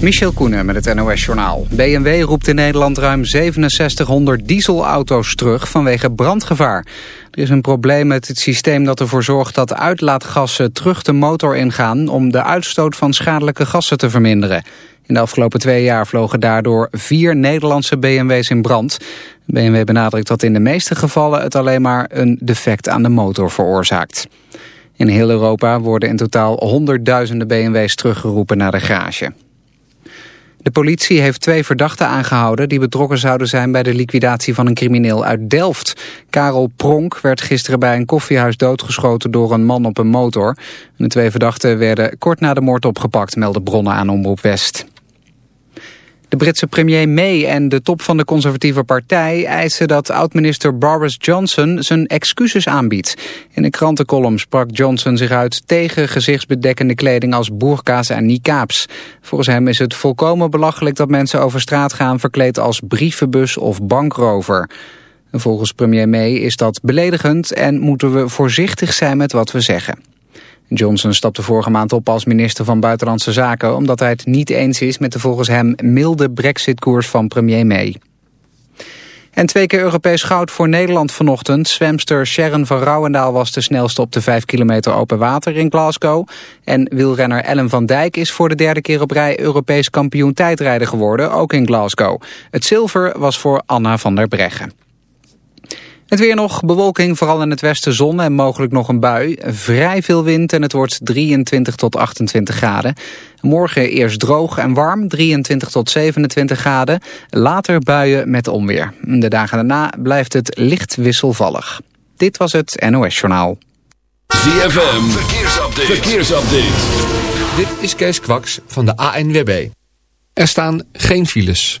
Michel Koenen met het NOS-journaal. BMW roept in Nederland ruim 6700 dieselauto's terug vanwege brandgevaar. Er is een probleem met het systeem dat ervoor zorgt dat uitlaatgassen terug de motor ingaan... om de uitstoot van schadelijke gassen te verminderen. In de afgelopen twee jaar vlogen daardoor vier Nederlandse BMW's in brand. BMW benadrukt dat in de meeste gevallen het alleen maar een defect aan de motor veroorzaakt. In heel Europa worden in totaal honderdduizenden BMW's teruggeroepen naar de garage. De politie heeft twee verdachten aangehouden... die betrokken zouden zijn bij de liquidatie van een crimineel uit Delft. Karel Pronk werd gisteren bij een koffiehuis doodgeschoten... door een man op een motor. De twee verdachten werden kort na de moord opgepakt... melden bronnen aan Omroep West. De Britse premier May en de top van de conservatieve partij eisen dat oud-minister Boris Johnson zijn excuses aanbiedt. In een krantencolumn sprak Johnson zich uit tegen gezichtsbedekkende kleding als burka's en niqabs. Volgens hem is het volkomen belachelijk dat mensen over straat gaan verkleed als brievenbus of bankrover. Volgens premier May is dat beledigend en moeten we voorzichtig zijn met wat we zeggen. Johnson stapte vorige maand op als minister van Buitenlandse Zaken... omdat hij het niet eens is met de volgens hem milde brexit-koers van premier May. En twee keer Europees goud voor Nederland vanochtend. Zwemster Sharon van Rouwendaal was de snelste op de 5 kilometer open water in Glasgow. En wielrenner Ellen van Dijk is voor de derde keer op rij Europees kampioen tijdrijden geworden, ook in Glasgow. Het zilver was voor Anna van der Breggen. Het weer nog, bewolking, vooral in het westen zon en mogelijk nog een bui. Vrij veel wind en het wordt 23 tot 28 graden. Morgen eerst droog en warm, 23 tot 27 graden. Later buien met onweer. De dagen daarna blijft het licht wisselvallig. Dit was het NOS Journaal. ZFM, verkeersupdate. verkeersupdate. Dit is Kees Kwaks van de ANWB. Er staan geen files.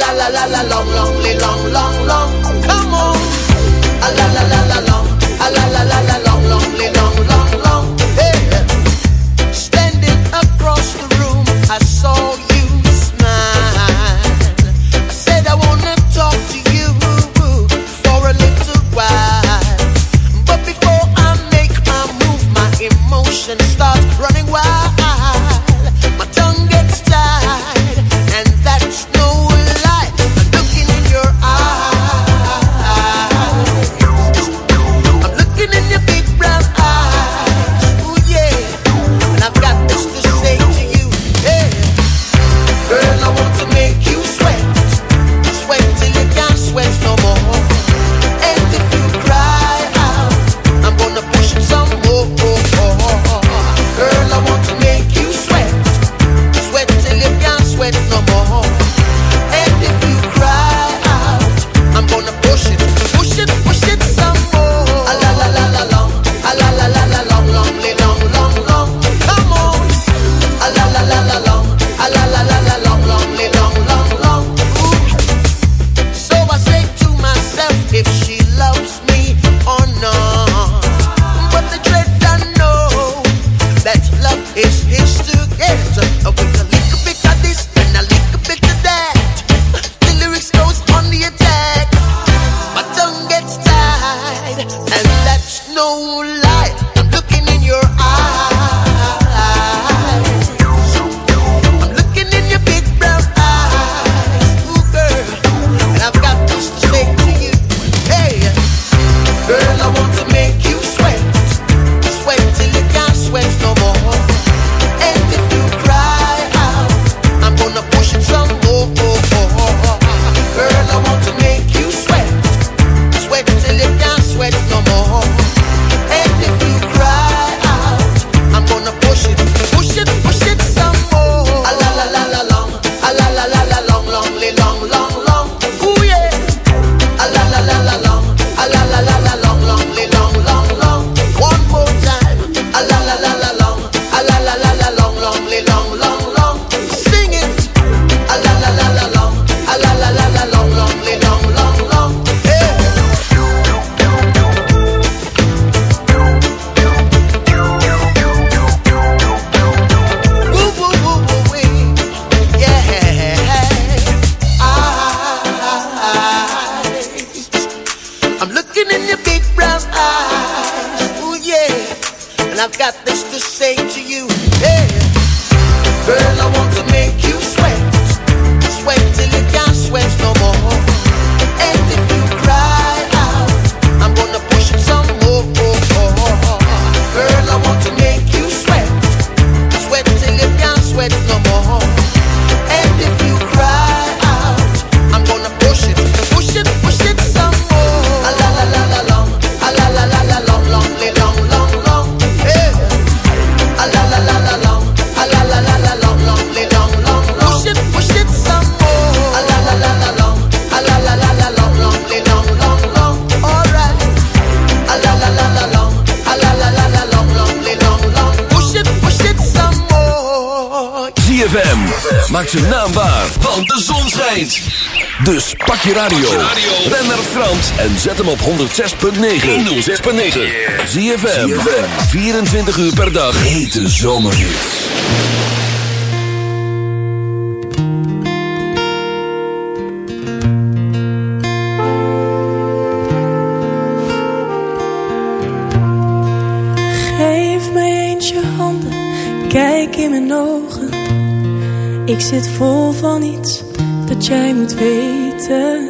la la la la long, long, long, long, long. Radio. Ben naar Frans en zet hem op 106.9. 106.9. ZFM. 24 uur per dag. Hete zomerhits. Geef mij eens je handen, kijk in mijn ogen. Ik zit vol van iets dat jij moet weten.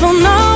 van know.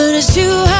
but it's too high.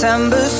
December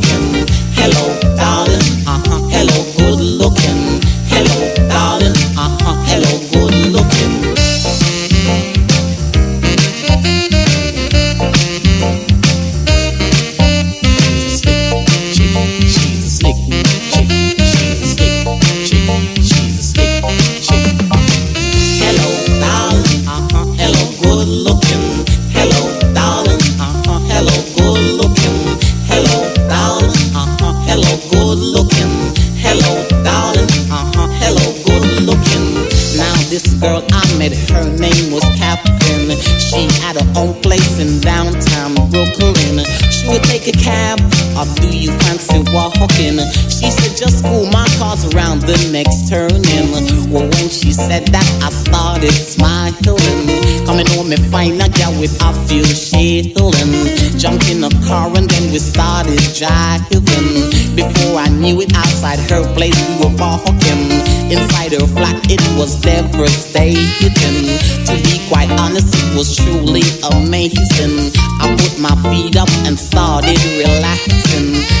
Turning. Well, when she said that, I started smiling. Coming home and find a girl with a few shilling. Jumped in a car and then we started driving. Before I knew it, outside her place we were walking. Inside her flat, it was devastating. To be quite honest, it was truly amazing. I put my feet up and started relaxing.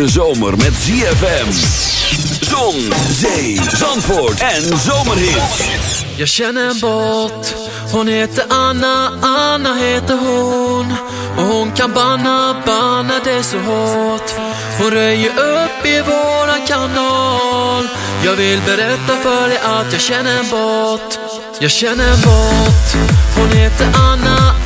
Hete zomer met ZFM. Zon, zee, zandvoort en zomerhit. Jag känner en båt. Hon heter Anna, Anna heter hon. Och hon kan banna, banna det så hårt. Hon röjer upp i våran kanal. Jag vill berätta för dig att jag känner en båt. Jag känner en båt. Hon heter Anna, Anna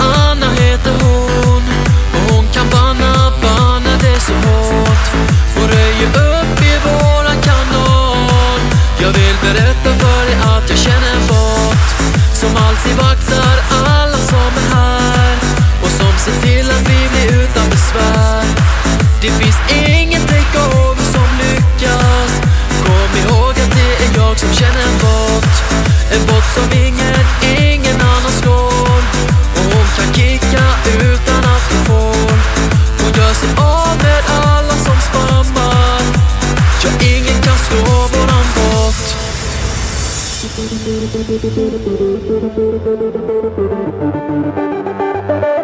Hon upp i våran kanon Jag vill berätta för dig att jag känner en bot. Som alltid vaktar alla som är här Och som ser till att vi blir utan besvär Det finns ingen takeover som lyckas Kom ihåg att det är jag som känner en bot. En bot som ingen, är Thank you.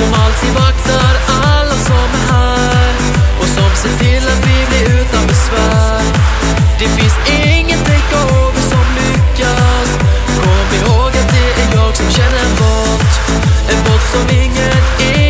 Som alltid vaktar alla som är här Och som ser till att vi blir utan besvär. Det finns ingen takeover som lyckas. Kom ihåg att det är jag som känner en bot. En bot som ingen, ingen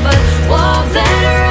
walk that